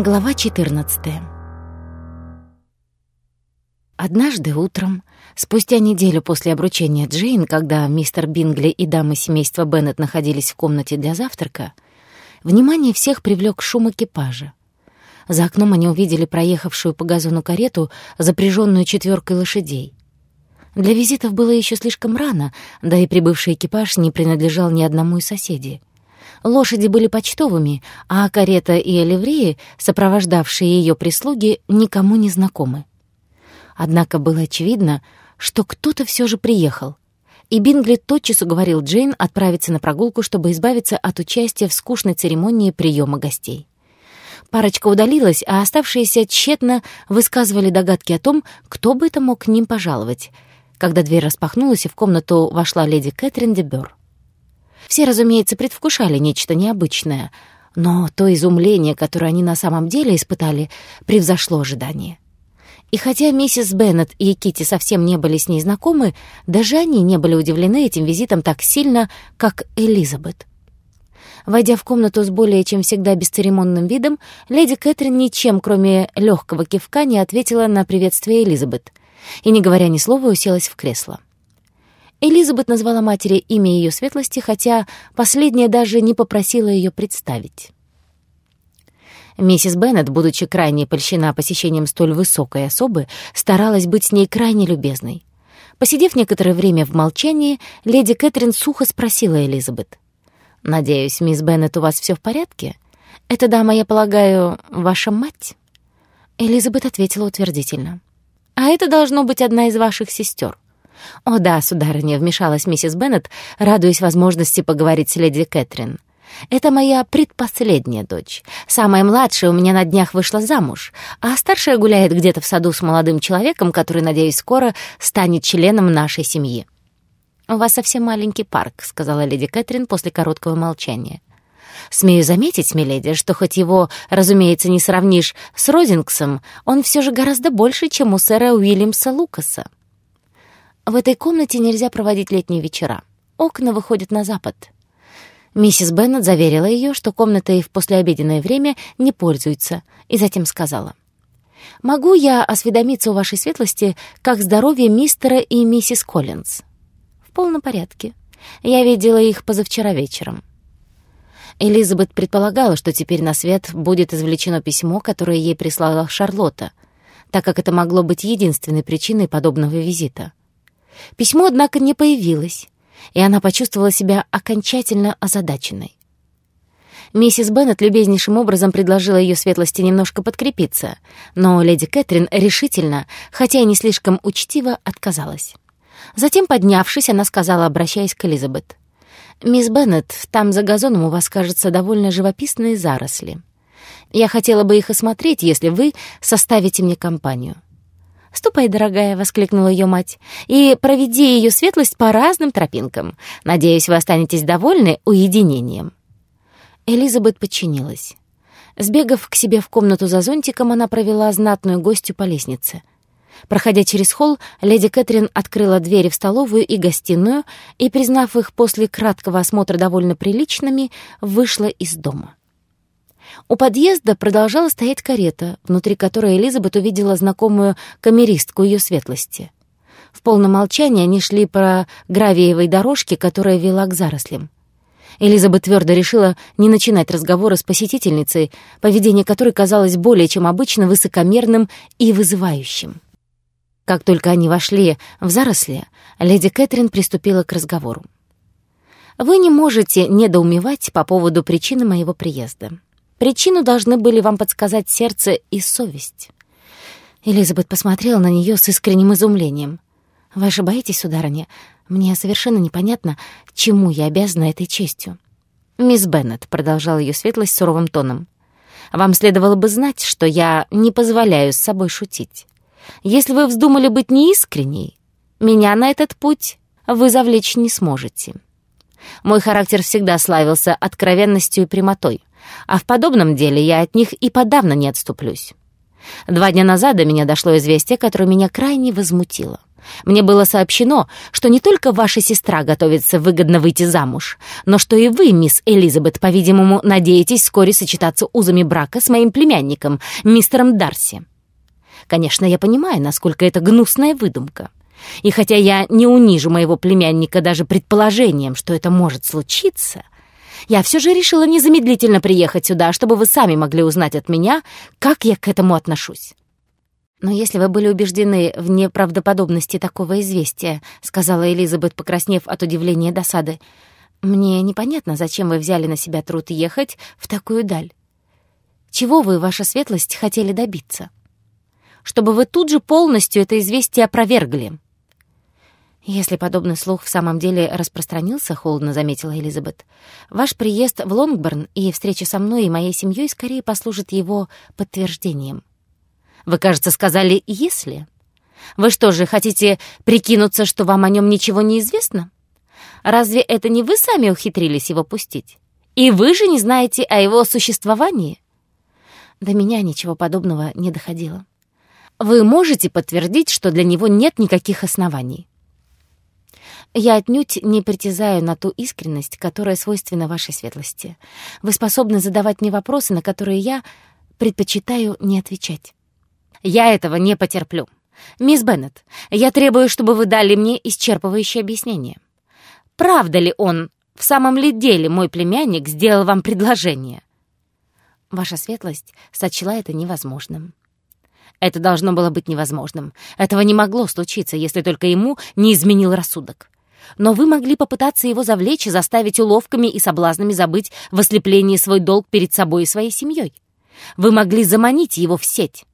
Глава 14 Однажды утром, спустя неделю после обручения Джейн, когда мистер Бингли и дамы семейства Беннет находились в комнате для завтрака, внимание всех привлёк шум экипажа. За окном они увидели проехавшую по газону карету, запряженную четверкой лошадей. Для визитов было еще слишком рано, да и прибывший экипаж не принадлежал ни одному из соседей. Лошади были почтовыми, а карета и оливреи, сопровождавшие ее прислуги, никому не знакомы. Однако было очевидно, что кто-то все же приехал, и Бингли тотчас уговорил Джейн отправиться на прогулку, чтобы избавиться от участия в скучной церемонии приема гостей. Парочка удалилась, а оставшиеся тщетно высказывали догадки о том, кто бы это мог к ним пожаловать, когда дверь распахнулась, и в комнату вошла леди Кэтрин де Бёрр. Все, разумеется, предвкушали нечто необычное, но то изумление, которое они на самом деле испытали, превзошло ожидания. И хотя миссис Беннет и Кити совсем не были с ней знакомы, даже они не были удивлены этим визитом так сильно, как Элизабет. Войдя в комнату с более чем всегда бесцеремонным видом, леди Кэтрин ничем, кроме легкого кивка, не ответила на приветствие Элизабет и, не говоря ни слова, уселась в кресло. Элизабет назвала матери имя ее светлости, хотя последняя даже не попросила ее представить. Миссис Беннет, будучи крайне польщена посещением столь высокой особы, старалась быть с ней крайне любезной. Посидев некоторое время в молчании, леди Кэтрин сухо спросила Элизабет. «Надеюсь, мисс Беннет, у вас все в порядке? Эта дама, я полагаю, ваша мать?» Элизабет ответила утвердительно. «А это должно быть одна из ваших сестер. «О да, сударыня», — вмешалась миссис Беннет, радуясь возможности поговорить с леди Кэтрин. «Это моя предпоследняя дочь. Самая младшая у меня на днях вышла замуж, а старшая гуляет где-то в саду с молодым человеком, который, надеюсь, скоро станет членом нашей семьи». «У вас совсем маленький парк», — сказала леди Кэтрин после короткого молчания. «Смею заметить, миледи, что хоть его, разумеется, не сравнишь с Розингсом, он все же гораздо больше, чем у сэра Уильямса Лукаса». В этой комнате нельзя проводить летние вечера. Окна выходят на запад. Миссис Беннет заверила ее, что комнатой в послеобеденное время не пользуется, и затем сказала. «Могу я осведомиться у вашей светлости, как здоровье мистера и миссис Коллинз?» «В полном порядке. Я видела их позавчера вечером». Элизабет предполагала, что теперь на свет будет извлечено письмо, которое ей прислала Шарлотта, так как это могло быть единственной причиной подобного визита. Письмо, однако, не появилось, и она почувствовала себя окончательно озадаченной. Миссис Беннет любезнейшим образом предложила ее светлости немножко подкрепиться, но леди Кэтрин решительно, хотя и не слишком учтиво, отказалась. Затем, поднявшись, она сказала, обращаясь к Элизабет, «Мисс Беннет, там за газоном у вас, кажется, довольно живописные заросли. Я хотела бы их осмотреть, если вы составите мне компанию». «Ступай, дорогая», — воскликнула ее мать, «и проведи ее светлость по разным тропинкам. Надеюсь, вы останетесь довольны уединением». Элизабет подчинилась. Сбегав к себе в комнату за зонтиком, она провела знатную гостью по лестнице. Проходя через холл, леди Кэтрин открыла двери в столовую и гостиную и, признав их после краткого осмотра довольно приличными, вышла из дома. У подъезда продолжала стоять карета, внутри которой Элизабет увидела знакомую камеристку ее светлости. В полном молчании они шли по гравиевой дорожке, которая вела к зарослям. Элизабет твердо решила не начинать разговора с посетительницей, поведение которой казалось более чем обычно высокомерным и вызывающим. Как только они вошли в заросли, леди Кэтрин приступила к разговору. «Вы не можете недоумевать по поводу причины моего приезда. Причину должны были вам подсказать сердце и совесть». Элизабет посмотрела на нее с искренним изумлением. «Вы ошибаетесь, сударыня. Мне совершенно непонятно, чему я обязана этой честью». «Мисс Беннет», — продолжал ее светлость суровым тоном, «вам следовало бы знать, что я не позволяю с собой шутить. Если вы вздумали быть неискренней, меня на этот путь вы завлечь не сможете. Мой характер всегда славился откровенностью и прямотой а в подобном деле я от них и подавно не отступлюсь. Два дня назад до меня дошло известие, которое меня крайне возмутило. Мне было сообщено, что не только ваша сестра готовится выгодно выйти замуж, но что и вы, мисс Элизабет, по-видимому, надеетесь вскоре сочетаться узами брака с моим племянником, мистером Дарси. Конечно, я понимаю, насколько это гнусная выдумка. И хотя я не унижу моего племянника даже предположением, что это может случиться, я все же решила незамедлительно приехать сюда, чтобы вы сами могли узнать от меня, как я к этому отношусь. «Но если вы были убеждены в неправдоподобности такого известия», — сказала Элизабет, покраснев от удивления и досады, «мне непонятно, зачем вы взяли на себя труд ехать в такую даль. Чего вы, ваша светлость, хотели добиться? Чтобы вы тут же полностью это известие опровергли». «Если подобный слух в самом деле распространился, — холодно заметила Элизабет, — ваш приезд в Лонгборн и встреча со мной и моей семьей скорее послужит его подтверждением. Вы, кажется, сказали «если». Вы что же, хотите прикинуться, что вам о нем ничего не известно? Разве это не вы сами ухитрились его пустить? И вы же не знаете о его существовании? До меня ничего подобного не доходило. Вы можете подтвердить, что для него нет никаких оснований? Я отнюдь не притязаю на ту искренность, которая свойственна вашей светлости. Вы способны задавать мне вопросы, на которые я предпочитаю не отвечать. Я этого не потерплю. Мисс Беннет, я требую, чтобы вы дали мне исчерпывающее объяснение. Правда ли он, в самом ли деле мой племянник сделал вам предложение? Ваша светлость сочла это невозможным. Это должно было быть невозможным. Этого не могло случиться, если только ему не изменил рассудок. Но вы могли попытаться его завлечь и заставить уловками и соблазнами забыть в ослеплении свой долг перед собой и своей семьей. Вы могли заманить его в сеть.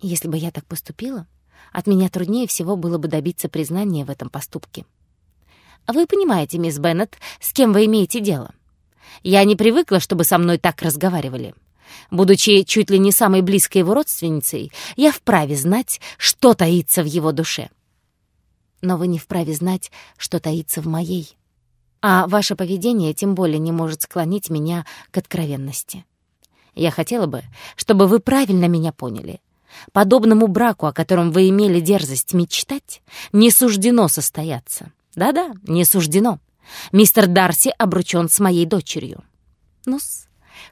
Если бы я так поступила, от меня труднее всего было бы добиться признания в этом поступке. Вы понимаете, мисс Беннет, с кем вы имеете дело? Я не привыкла, чтобы со мной так разговаривали. Будучи чуть ли не самой близкой его родственницей, я вправе знать, что таится в его душе. Но вы не вправе знать, что таится в моей. А ваше поведение тем более не может склонить меня к откровенности. Я хотела бы, чтобы вы правильно меня поняли. Подобному браку, о котором вы имели дерзость мечтать, не суждено состояться. Да-да, не суждено. Мистер Дарси обручен с моей дочерью. ну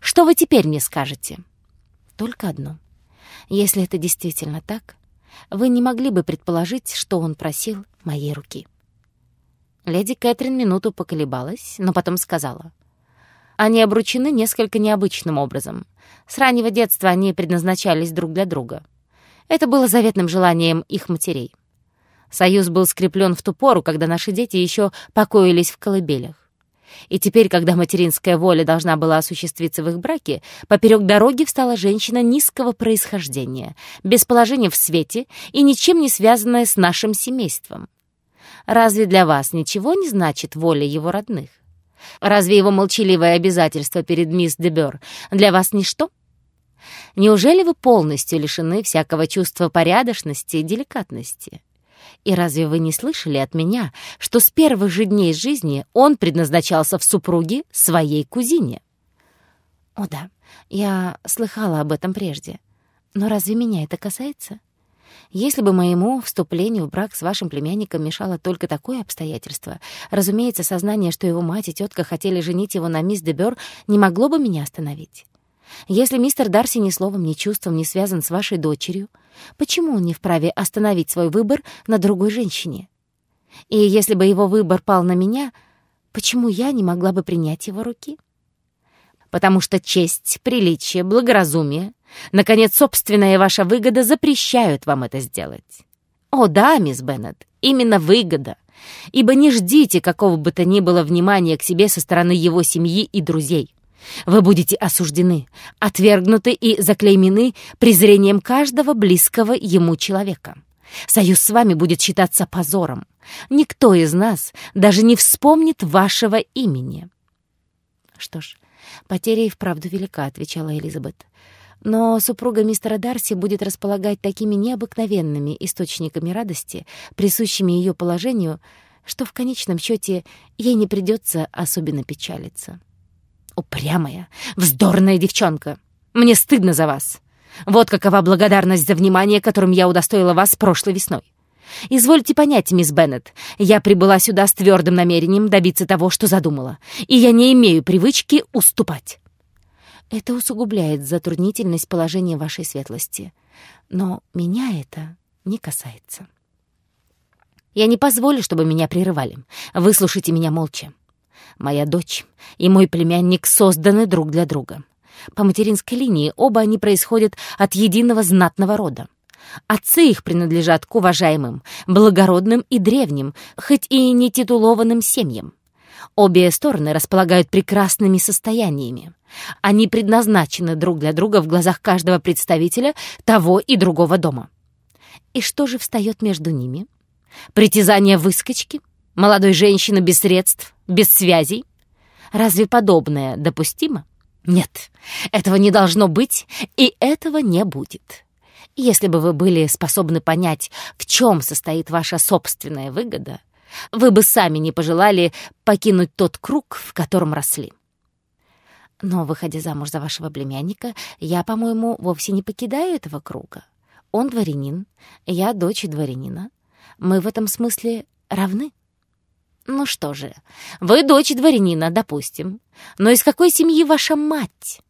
что вы теперь мне скажете? Только одно. Если это действительно так, вы не могли бы предположить, что он просил моей руки. Леди Кэтрин минуту поколебалась, но потом сказала. Они обручены несколько необычным образом. С раннего детства они предназначались друг для друга. Это было заветным желанием их матерей. Союз был скреплен в ту пору, когда наши дети еще покоились в колыбелях. И теперь, когда материнская воля должна была осуществиться в их браке, поперек дороги встала женщина низкого происхождения, без положения в свете и ничем не связанная с нашим семейством. Разве для вас ничего не значит воля его родных? Разве его молчаливое обязательство перед мисс Дебер для вас ничто? Неужели вы полностью лишены всякого чувства порядочности и деликатности? И разве вы не слышали от меня, что с первых же дней жизни он предназначался в супруге своей кузине? О да, я слыхала об этом прежде. Но разве меня это касается? Если бы моему вступлению в брак с вашим племянником мешало только такое обстоятельство, разумеется, сознание, что его мать и тетка хотели женить его на мисс Дебер, не могло бы меня остановить. Если мистер Дарси ни словом, ни чувством не связан с вашей дочерью, почему он не вправе остановить свой выбор на другой женщине? И если бы его выбор пал на меня, почему я не могла бы принять его руки? Потому что честь, приличие, благоразумие, наконец, собственная ваша выгода запрещают вам это сделать. О да, мисс Беннет, именно выгода. Ибо не ждите какого бы то ни было внимания к себе со стороны его семьи и друзей. Вы будете осуждены, отвергнуты и заклеймены презрением каждого близкого ему человека. Союз с вами будет считаться позором. Никто из нас даже не вспомнит вашего имени. Что ж, потеря и вправду велика, отвечала Элизабет. Но супруга мистера Дарси будет располагать такими необыкновенными источниками радости, присущими ее положению, что в конечном счете ей не придется особенно печалиться. Упрямая, вздорная девчонка. Мне стыдно за вас. Вот какова благодарность за внимание, которым я удостоила вас прошлой весной. Извольте понять, мисс Беннет, я прибыла сюда с твердым намерением добиться того, что задумала, и я не имею привычки уступать. Это усугубляет затруднительность положения вашей светлости. Но меня это не касается. Я не позволю, чтобы меня прерывали. Выслушайте меня молча. Моя дочь и мой племянник созданы друг для друга. По материнской линии оба они происходят от единого знатного рода. Отцы их принадлежат к уважаемым, благородным и древним, хоть и не титулованным семьям. Обе стороны располагают прекрасными состояниями. Они предназначены друг для друга в глазах каждого представителя того и другого дома. И что же встает между ними? Притязание выскочки? Молодой женщины без средств, без связей? Разве подобное допустимо? Нет, этого не должно быть, и этого не будет. Если бы вы были способны понять, в чем состоит ваша собственная выгода, вы бы сами не пожелали покинуть тот круг, в котором росли. Но, выходя замуж за вашего племянника, я, по-моему, вовсе не покидаю этого круга. Он дворянин, я дочь дворянина. Мы в этом смысле равны. Ну что же, вы дочь дворянина, допустим. Но из какой семьи ваша мать?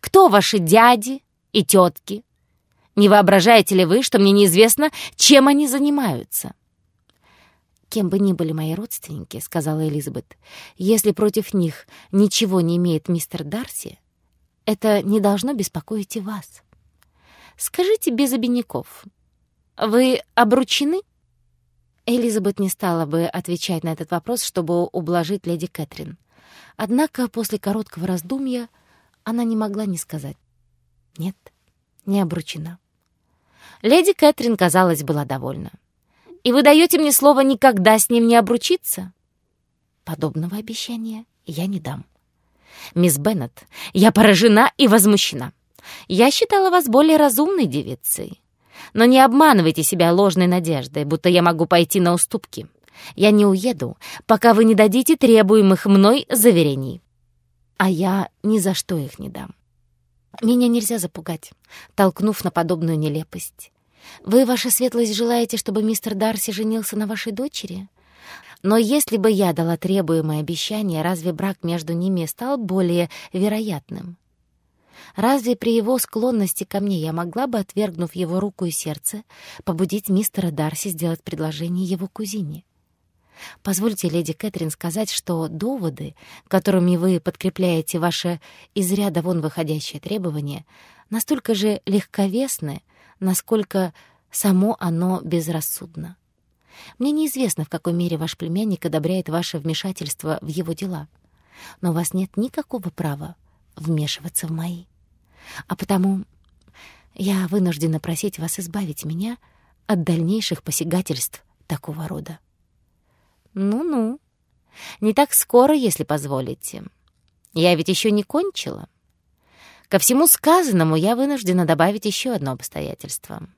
Кто ваши дяди и тетки? Не воображаете ли вы, что мне неизвестно, чем они занимаются?» «Кем бы ни были мои родственники», — сказала Элизабет, «если против них ничего не имеет мистер Дарси, это не должно беспокоить и вас. Скажите без обиняков, вы обручены?» Элизабет не стала бы отвечать на этот вопрос, чтобы ублажить леди Кэтрин. Однако после короткого раздумья она не могла не сказать «нет, не обручена». Леди Кэтрин, казалось, была довольна. «И вы даете мне слово никогда с ним не обручиться?» «Подобного обещания я не дам». «Мисс Беннет, я поражена и возмущена. Я считала вас более разумной девицей. Но не обманывайте себя ложной надеждой, будто я могу пойти на уступки. Я не уеду, пока вы не дадите требуемых мной заверений. А я ни за что их не дам. Меня нельзя запугать, толкнув на подобную нелепость. Вы, ваша светлость, желаете, чтобы мистер Дарси женился на вашей дочери? Но если бы я дала требуемое обещание, разве брак между ними стал более вероятным? Разве при его склонности ко мне я могла бы, отвергнув его руку и сердце, побудить мистера Дарси сделать предложение его кузине? Позвольте, леди Кэтрин, сказать, что доводы, которыми вы подкрепляете ваше из ряда вон выходящее требование, настолько же легковесны, насколько само оно безрассудно. Мне неизвестно, в какой мере ваш племянник одобряет ваше вмешательство в его дела, но у вас нет никакого права вмешиваться в мои. А потому я вынуждена просить вас избавить меня от дальнейших посягательств такого рода. Ну-ну, не так скоро, если позволите. Я ведь еще не кончила. Ко всему сказанному я вынуждена добавить еще одно обстоятельство.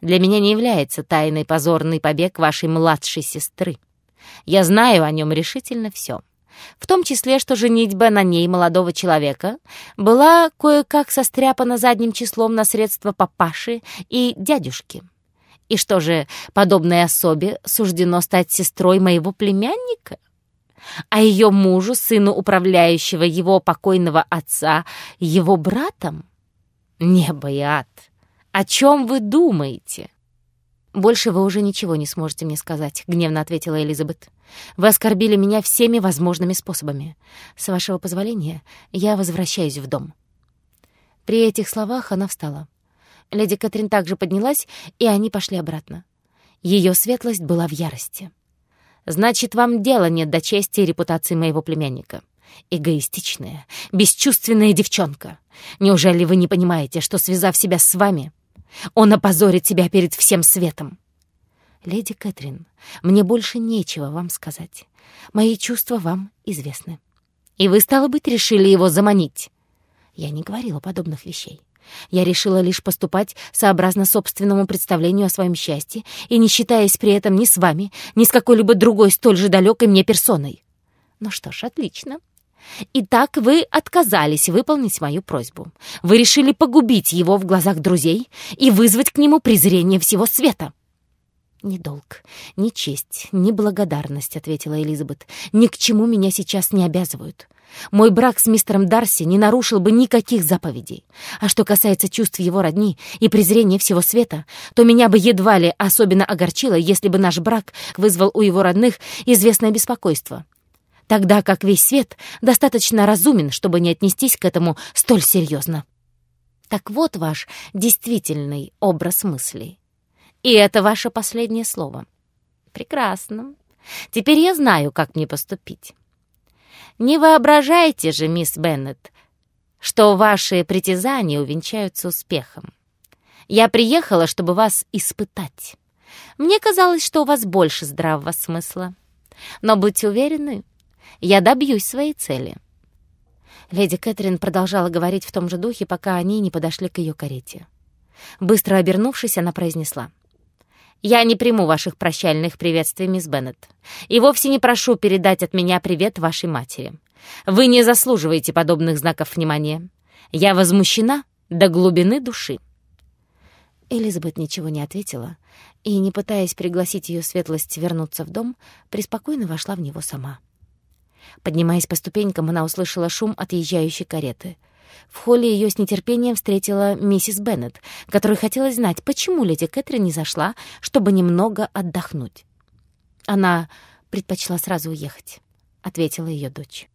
Для меня не является тайной позорный побег вашей младшей сестры. Я знаю о нем решительно все. В том числе, что женитьба на ней молодого человека была кое-как состряпана задним числом на средства папаши и дядюшки. И что же, подобной особе суждено стать сестрой моего племянника? А ее мужу, сыну управляющего его покойного отца, его братом? Небо и ад! О чем вы думаете? «Больше вы уже ничего не сможете мне сказать», — гневно ответила Элизабет. «Вы оскорбили меня всеми возможными способами. С вашего позволения я возвращаюсь в дом». При этих словах она встала. Леди Кэтрин также поднялась, и они пошли обратно. Ее светлость была в ярости. «Значит, вам дела нет до чести и репутации моего племянника. Эгоистичная, бесчувственная девчонка. Неужели вы не понимаете, что, связав себя с вами, он опозорит себя перед всем светом?» «Леди Кэтрин, мне больше нечего вам сказать. Мои чувства вам известны. И вы, стало быть, решили его заманить?» Я не говорила подобных вещей. Я решила лишь поступать сообразно собственному представлению о своем счастье и не считаясь при этом ни с вами, ни с какой-либо другой столь же далекой мне персоной. Ну что ж, отлично. Итак, вы отказались выполнить мою просьбу. Вы решили погубить его в глазах друзей и вызвать к нему презрение всего света. «Ни долг, ни честь, ни благодарность», — ответила Элизабет. «Ни к чему меня сейчас не обязывают. Мой брак с мистером Дарси не нарушил бы никаких заповедей. А что касается чувств его родни и презрения всего света, то меня бы едва ли особенно огорчило, если бы наш брак вызвал у его родных известное беспокойство. Тогда как весь свет достаточно разумен, чтобы не отнестись к этому столь серьезно. Так вот ваш действительный образ мыслей. И это ваше последнее слово. Прекрасно. Теперь я знаю, как мне поступить. Не воображайте же, мисс Беннет, что ваши притязания увенчаются успехом. Я приехала, чтобы вас испытать. Мне казалось, что у вас больше здравого смысла. Но будьте уверены, я добьюсь своей цели». Леди Кэтрин продолжала говорить в том же духе, пока они не подошли к ее карете. Быстро обернувшись, она произнесла. «Я не приму ваших прощальных приветствий, мисс Беннет, и вовсе не прошу передать от меня привет вашей матери. Вы не заслуживаете подобных знаков внимания. Я возмущена до глубины души». Элизабет ничего не ответила и, не пытаясь пригласить ее светлость вернуться в дом, преспокойно вошла в него сама. Поднимаясь по ступенькам, она услышала шум отъезжающей кареты — в холле ее с нетерпением встретила миссис Беннет, которой хотелось знать, почему леди Кэтрин не зашла, чтобы немного отдохнуть. Она предпочла сразу уехать, — ответила ее дочь.